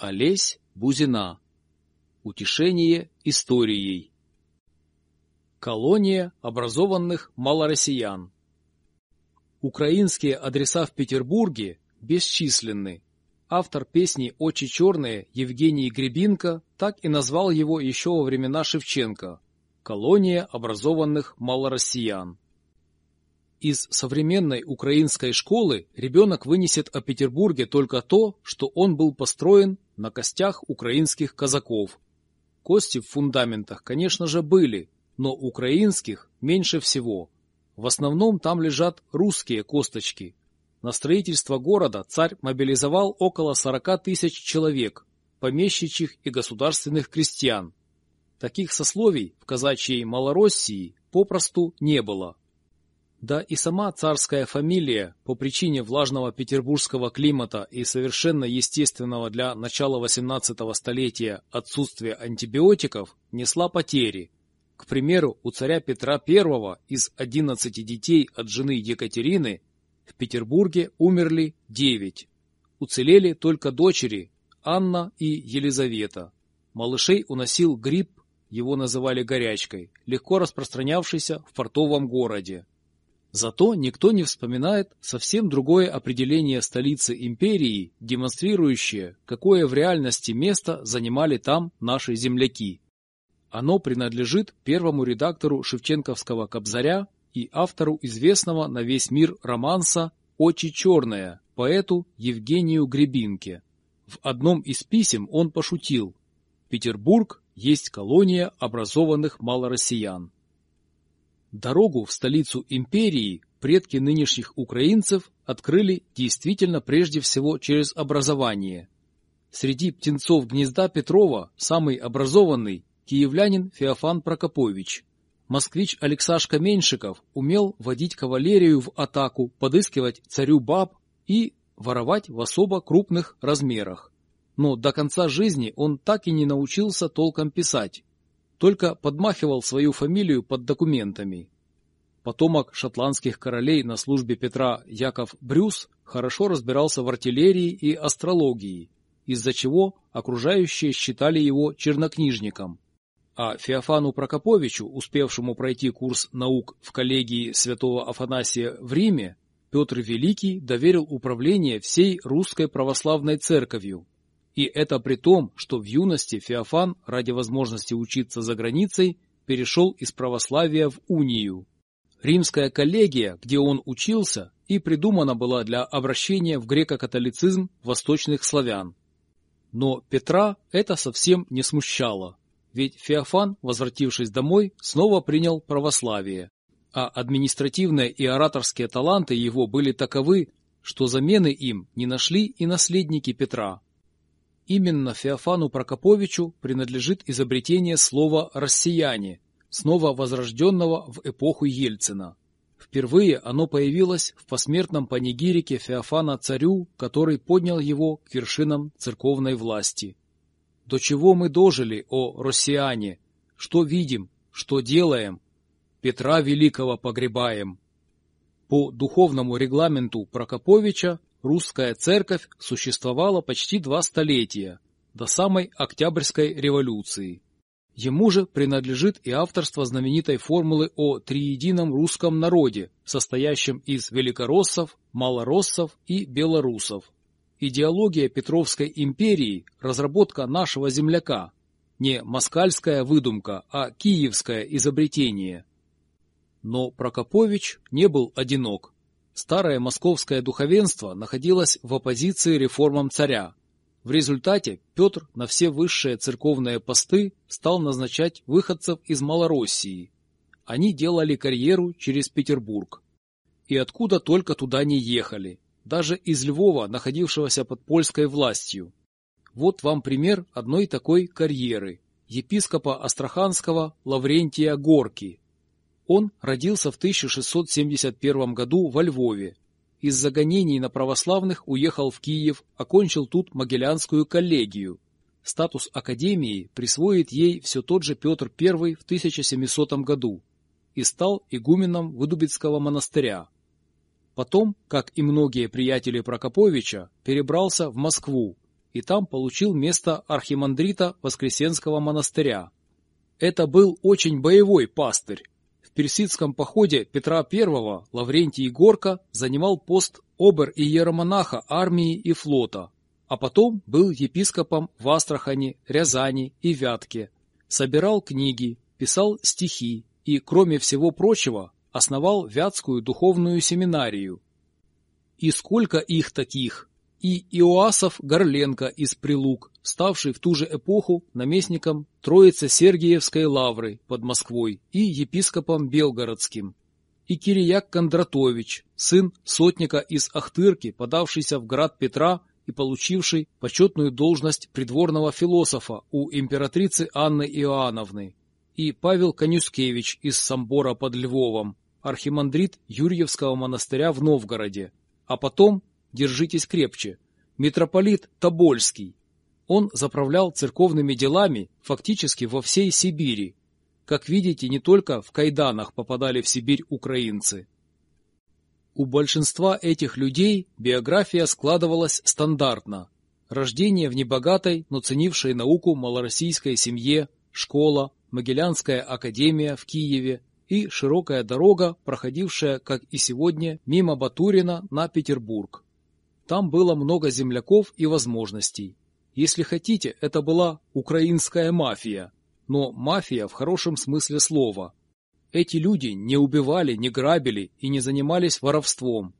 Олесь Бузина. Утешение историей. Колония образованных малороссиян. Украинские адреса в Петербурге бесчисленны. Автор песни «Очи черные» Евгений Гребинко так и назвал его еще во времена Шевченко – «Колония образованных малороссиян». Из современной украинской школы ребенок вынесет о Петербурге только то, что он был построен на костях украинских казаков. Кости в фундаментах, конечно же, были, но украинских меньше всего. В основном там лежат русские косточки. На строительство города царь мобилизовал около 40 тысяч человек, помещичьих и государственных крестьян. Таких сословий в казачьей Малороссии попросту не было. Да и сама царская фамилия по причине влажного петербургского климата и совершенно естественного для начала XVIII столетия отсутствия антибиотиков несла потери. К примеру, у царя Петра I из 11 детей от жены Екатерины в Петербурге умерли 9. Уцелели только дочери Анна и Елизавета. Малышей уносил грипп, его называли горячкой, легко распространявшийся в портовом городе. Зато никто не вспоминает совсем другое определение столицы империи, демонстрирующее, какое в реальности место занимали там наши земляки. Оно принадлежит первому редактору Шевченковского «Кобзаря» и автору известного на весь мир романса «Очи черная» поэту Евгению Гребинке. В одном из писем он пошутил «Петербург есть колония образованных малороссиян». Дорогу в столицу империи предки нынешних украинцев открыли действительно прежде всего через образование. Среди птенцов гнезда Петрова самый образованный киевлянин Феофан Прокопович. Москвич Алексашка Меньшиков умел водить кавалерию в атаку, подыскивать царю баб и воровать в особо крупных размерах. Но до конца жизни он так и не научился толком писать только подмахивал свою фамилию под документами. Потомок шотландских королей на службе Петра Яков Брюс хорошо разбирался в артиллерии и астрологии, из-за чего окружающие считали его чернокнижником. А Феофану Прокоповичу, успевшему пройти курс наук в коллегии святого Афанасия в Риме, Петр Великий доверил управление всей русской православной церковью, и это при том, что в юности Феофан ради возможности учиться за границей перешел из православия в унию. Римская коллегия, где он учился, и придумана была для обращения в греко-католицизм восточных славян. Но Петра это совсем не смущало, ведь Феофан, возвратившись домой, снова принял православие, а административные и ораторские таланты его были таковы, что замены им не нашли и наследники Петра. Именно Феофану Прокоповичу принадлежит изобретение слова «россияне», снова возрожденного в эпоху Ельцина. Впервые оно появилось в посмертном панигирике Феофана царю, который поднял его к вершинам церковной власти. «До чего мы дожили, о россияне? Что видим? Что делаем? Петра Великого погребаем!» По духовному регламенту Прокоповича русская церковь существовала почти два столетия, до самой Октябрьской революции. Ему же принадлежит и авторство знаменитой формулы о триедином русском народе, состоящем из великороссов, малороссов и белорусов. Идеология Петровской империи – разработка нашего земляка, не москальская выдумка, а киевское изобретение. Но Прокопович не был одинок. Старое московское духовенство находилось в оппозиции реформам царя. В результате Петр на все высшие церковные посты стал назначать выходцев из Малороссии. Они делали карьеру через Петербург. И откуда только туда не ехали, даже из Львова, находившегося под польской властью. Вот вам пример одной такой карьеры – епископа Астраханского Лаврентия Горки – он родился в 1671 году во Львове. Из-за гонений на православных уехал в Киев, окончил тут Могилянскую коллегию. Статус академии присвоит ей все тот же Петр I в 1700 году и стал игуменом Выдубицкого монастыря. Потом, как и многие приятели Прокоповича, перебрался в Москву, и там получил место архимандрита Воскресенского монастыря. Это был очень боевой пастырь. Персидском походе Петра I Лаврентий Горка занимал пост обер-иеромонаха армии и флота, а потом был епископом в Астрахани, Рязани и Вятке, собирал книги, писал стихи и, кроме всего прочего, основал Вятскую духовную семинарию. И сколько их таких! И Иоасов Горленко из Прилук, ставший в ту же эпоху наместником Троице-Сергиевской лавры под Москвой и епископом Белгородским. И Кирияк Кондратович, сын сотника из Ахтырки, подавшийся в град Петра и получивший почетную должность придворного философа у императрицы Анны Иоанновны, и Павел Конюскевич из Самбора под Львовом, архимандрит Юрьевского монастыря в Новгороде, а потом, держитесь крепче, митрополит Тобольский. Он заправлял церковными делами фактически во всей Сибири. Как видите, не только в кайданах попадали в Сибирь украинцы. У большинства этих людей биография складывалась стандартно. Рождение в небогатой, но ценившей науку малороссийской семье, школа, Могилянская академия в Киеве и широкая дорога, проходившая, как и сегодня, мимо Батурина на Петербург. Там было много земляков и возможностей. Если хотите, это была украинская мафия, но мафия в хорошем смысле слова – эти люди не убивали, не грабили и не занимались воровством.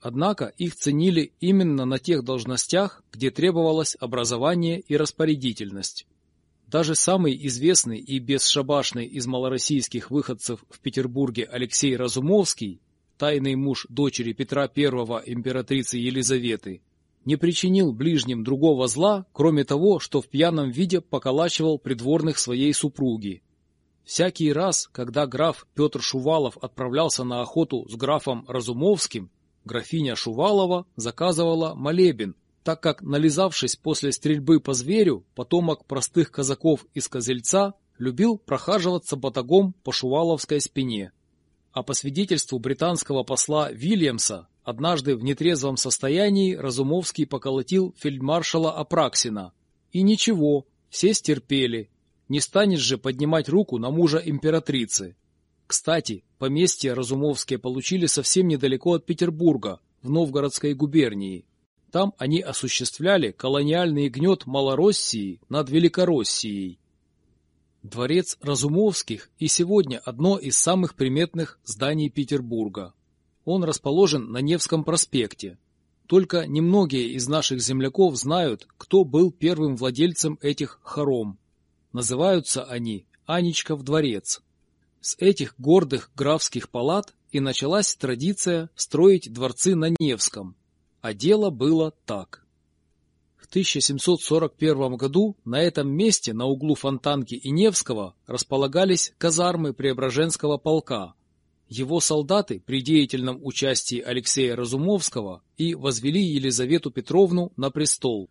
Однако их ценили именно на тех должностях, где требовалось образование и распорядительность. Даже самый известный и бесшабашный из малороссийских выходцев в Петербурге Алексей Разумовский, тайный муж дочери Петра I императрицы Елизаветы, не причинил ближним другого зла, кроме того, что в пьяном виде поколачивал придворных своей супруги, Всякий раз, когда граф Петр Шувалов отправлялся на охоту с графом Разумовским, графиня Шувалова заказывала молебен, так как, нализавшись после стрельбы по зверю, потомок простых казаков из Козельца любил прохаживаться батагом по шуваловской спине. А по свидетельству британского посла Вильямса, однажды в нетрезвом состоянии Разумовский поколотил фельдмаршала Апраксина. И ничего, все стерпели, не станешь же поднимать руку на мужа императрицы. Кстати, поместье Разумовские получили совсем недалеко от Петербурга, в Новгородской губернии. Там они осуществляли колониальный гнет Малороссии над Великороссией. Дворец Разумовских и сегодня одно из самых приметных зданий Петербурга. Он расположен на Невском проспекте. Только немногие из наших земляков знают, кто был первым владельцем этих хором. Называются они Анечков дворец. С этих гордых графских палат и началась традиция строить дворцы на Невском. А дело было так. В 1741 году на этом месте на углу Фонтанки и Невского располагались казармы Преображенского полка. Его солдаты при деятельном участии Алексея Разумовского и возвели Елизавету Петровну на престол.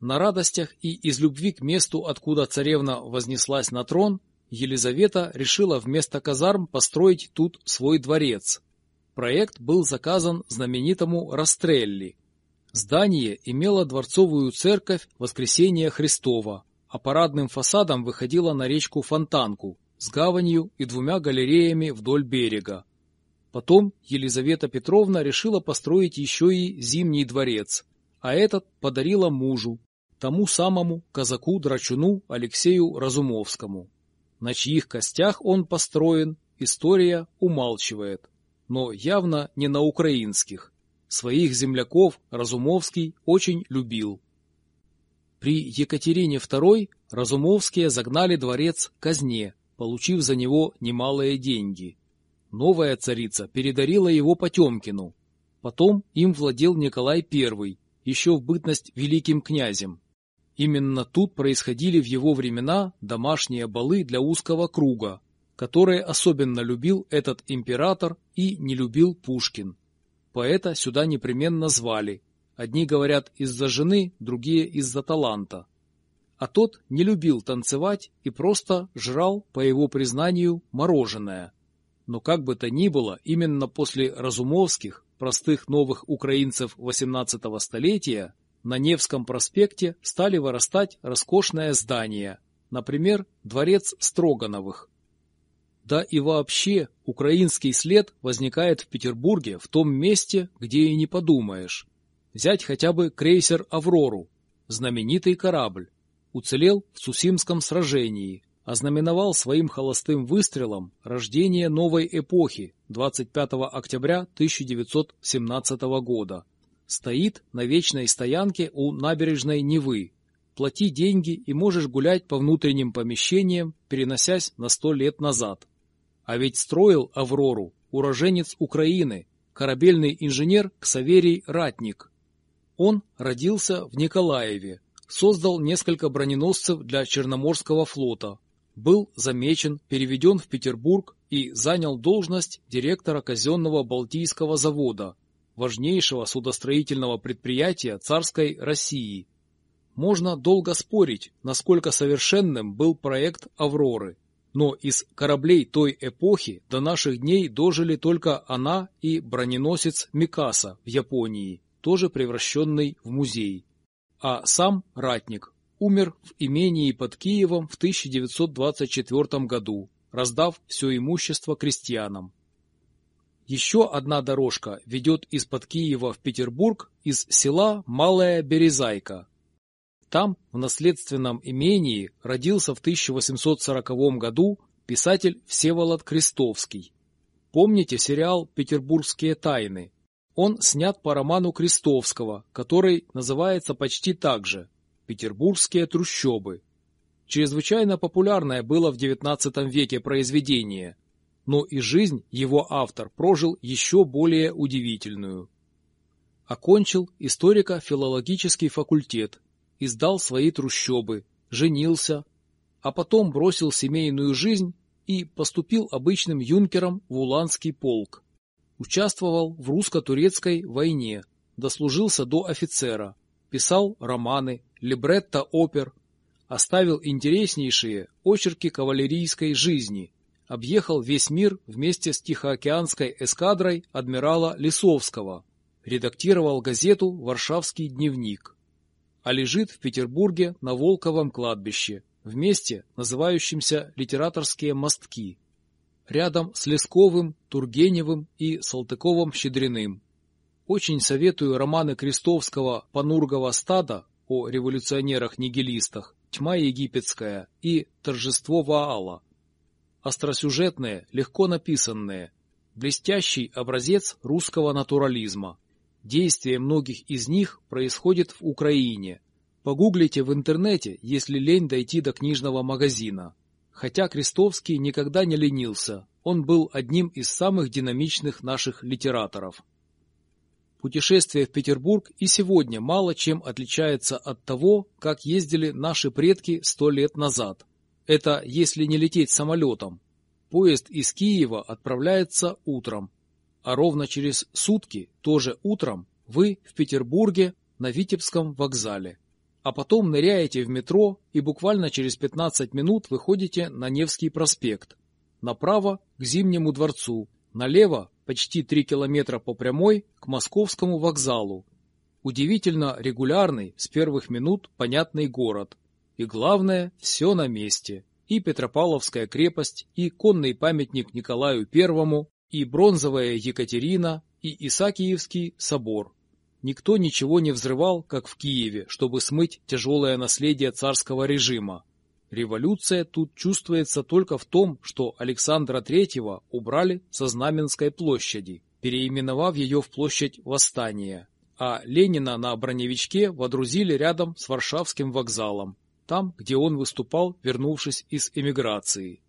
На радостях и из любви к месту, откуда царевна вознеслась на трон, Елизавета решила вместо казарм построить тут свой дворец. Проект был заказан знаменитому Растрелли. Здание имело дворцовую церковь Воскресения Христова, а парадным фасадом выходило на речку Фонтанку с гаванью и двумя галереями вдоль берега. Потом Елизавета Петровна решила построить еще и Зимний дворец, а этот подарила мужу, тому самому казаку-драчуну Алексею Разумовскому. На чьих костях он построен, история умалчивает, но явно не на украинских. Своих земляков Разумовский очень любил. При Екатерине II Разумовские загнали дворец казне, получив за него немалые деньги. Новая царица передарила его Потемкину. Потом им владел Николай I, еще в бытность великим князем. Именно тут происходили в его времена домашние балы для узкого круга, которые особенно любил этот император и не любил Пушкин. Поэта сюда непременно звали. Одни говорят из-за жены, другие из-за таланта. А тот не любил танцевать и просто жрал, по его признанию, мороженое. Но как бы то ни было, именно после Разумовских, простых новых украинцев XVIII столетия, на Невском проспекте стали вырастать роскошные здания, например, дворец Строгановых. Да и вообще, украинский след возникает в Петербурге в том месте, где и не подумаешь. Взять хотя бы крейсер «Аврору», знаменитый корабль, уцелел в Сусимском сражении, ознаменовал своим холостым выстрелом рождение новой эпохи 25 октября 1917 года. Стоит на вечной стоянке у набережной Невы. Плати деньги и можешь гулять по внутренним помещениям, переносясь на сто лет назад. А ведь строил «Аврору» уроженец Украины, корабельный инженер Ксаверий Ратник. Он родился в Николаеве, создал несколько броненосцев для Черноморского флота, был замечен, переведен в Петербург и занял должность директора казенного Балтийского завода, важнейшего судостроительного предприятия царской России. Можно долго спорить, насколько совершенным был проект «Авроры», но из кораблей той эпохи до наших дней дожили только она и броненосец Микаса в Японии, тоже превращенный в музей. А сам ратник умер в имении под Киевом в 1924 году, раздав все имущество крестьянам. Еще одна дорожка ведет из-под Киева в Петербург из села Малая Березайка. Там, в наследственном имении, родился в 1840 году писатель Всеволод Крестовский. Помните сериал «Петербургские тайны»? Он снят по роману Крестовского, который называется почти так же Петербургские трущобы. Чрезвычайно популярное было в XIX веке произведение, но и жизнь его автор прожил еще более удивительную. Окончил историко-филологический факультет, издал свои трущобы, женился, а потом бросил семейную жизнь и поступил обычным юнкером в Уланский полк. Участвовал в русско-турецкой войне, дослужился до офицера, писал романы, либретто опер, оставил интереснейшие очерки кавалерийской жизни, объехал весь мир вместе с Тихоокеанской эскадрой адмирала Лисовского, редактировал газету «Варшавский дневник», а лежит в Петербурге на Волковом кладбище, в месте, называющемся «Литераторские мостки», рядом с Лесковым, Тургеневым и Салтыковым-Щедриным. Очень советую романы Крестовского «Панургова стада» о революционерах-нигилистах «Тьма египетская» и «Торжество Ваала». Остросюжетные, легко написанные, блестящий образец русского натурализма. Действие многих из них происходит в Украине. Погуглите в интернете, если лень дойти до книжного магазина. Хотя Крестовский никогда не ленился, он был одним из самых динамичных наших литераторов. Путешествие в Петербург и сегодня мало чем отличается от того, как ездили наши предки сто лет назад. Это если не лететь самолетом. Поезд из Киева отправляется утром, а ровно через сутки, тоже утром, вы в Петербурге на Витебском вокзале. А потом ныряете в метро и буквально через 15 минут выходите на Невский проспект. Направо к Зимнему дворцу, налево почти 3 километра по прямой к Московскому вокзалу. Удивительно регулярный, с первых минут понятный город. И главное, все на месте. И Петропавловская крепость, и конный памятник Николаю Первому, и бронзовая Екатерина, и Исаакиевский собор. Никто ничего не взрывал, как в Киеве, чтобы смыть тяжелое наследие царского режима. Революция тут чувствуется только в том, что Александра Третьего убрали со Знаменской площади, переименовав ее в площадь Восстания, а Ленина на броневичке водрузили рядом с Варшавским вокзалом, там, где он выступал, вернувшись из эмиграции.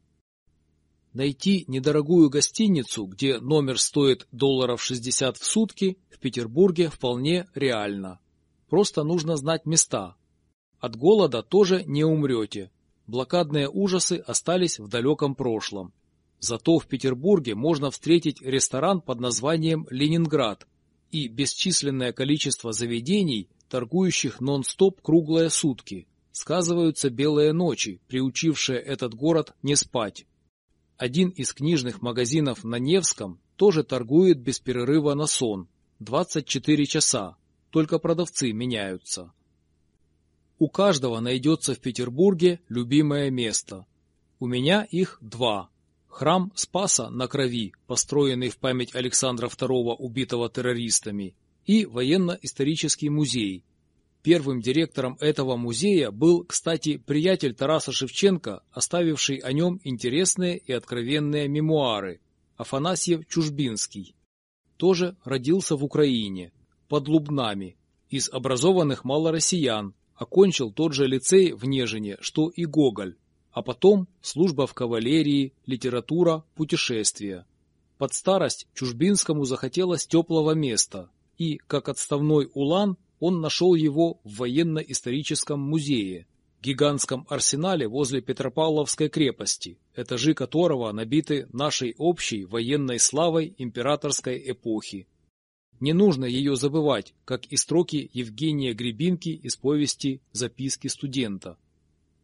Найти недорогую гостиницу, где номер стоит долларов 60 в сутки, в Петербурге вполне реально. Просто нужно знать места. От голода тоже не умрете, блокадные ужасы остались в далеком прошлом. Зато в Петербурге можно встретить ресторан под названием «Ленинград» и бесчисленное количество заведений, торгующих нон-стоп круглые сутки. Сказываются белые ночи, приучившие этот город не спать. Один из книжных магазинов на Невском тоже торгует без перерыва на сон, 24 часа. только продавцы меняются. У каждого найдется в Петербурге любимое место. У меня их два. Храм Спаса на Крови, построенный в память Александра II, убитого террористами, и военно-исторический музей. Первым директором этого музея был, кстати, приятель Тараса Шевченко, оставивший о нем интересные и откровенные мемуары, Афанасьев Чужбинский. Тоже родился в Украине, под Лубнами, из образованных малороссиян, окончил тот же лицей в Нежине, что и Гоголь, а потом служба в кавалерии, литература, путешествия. Под старость Чужбинскому захотелось теплого места, и, как отставной улан, он нашел его в военно-историческом музее, гигантском арсенале возле Петропавловской крепости, этажи которого набиты нашей общей военной славой императорской эпохи. Не нужно ее забывать, как и строки Евгения Гребинки из повести «Записки студента».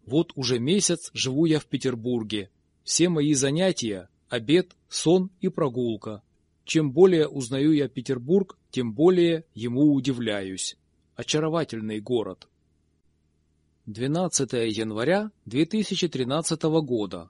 Вот уже месяц живу я в Петербурге. Все мои занятия – обед, сон и прогулка. Чем более узнаю я Петербург, тем более ему удивляюсь. Очаровательный город. 12 января 2013 года.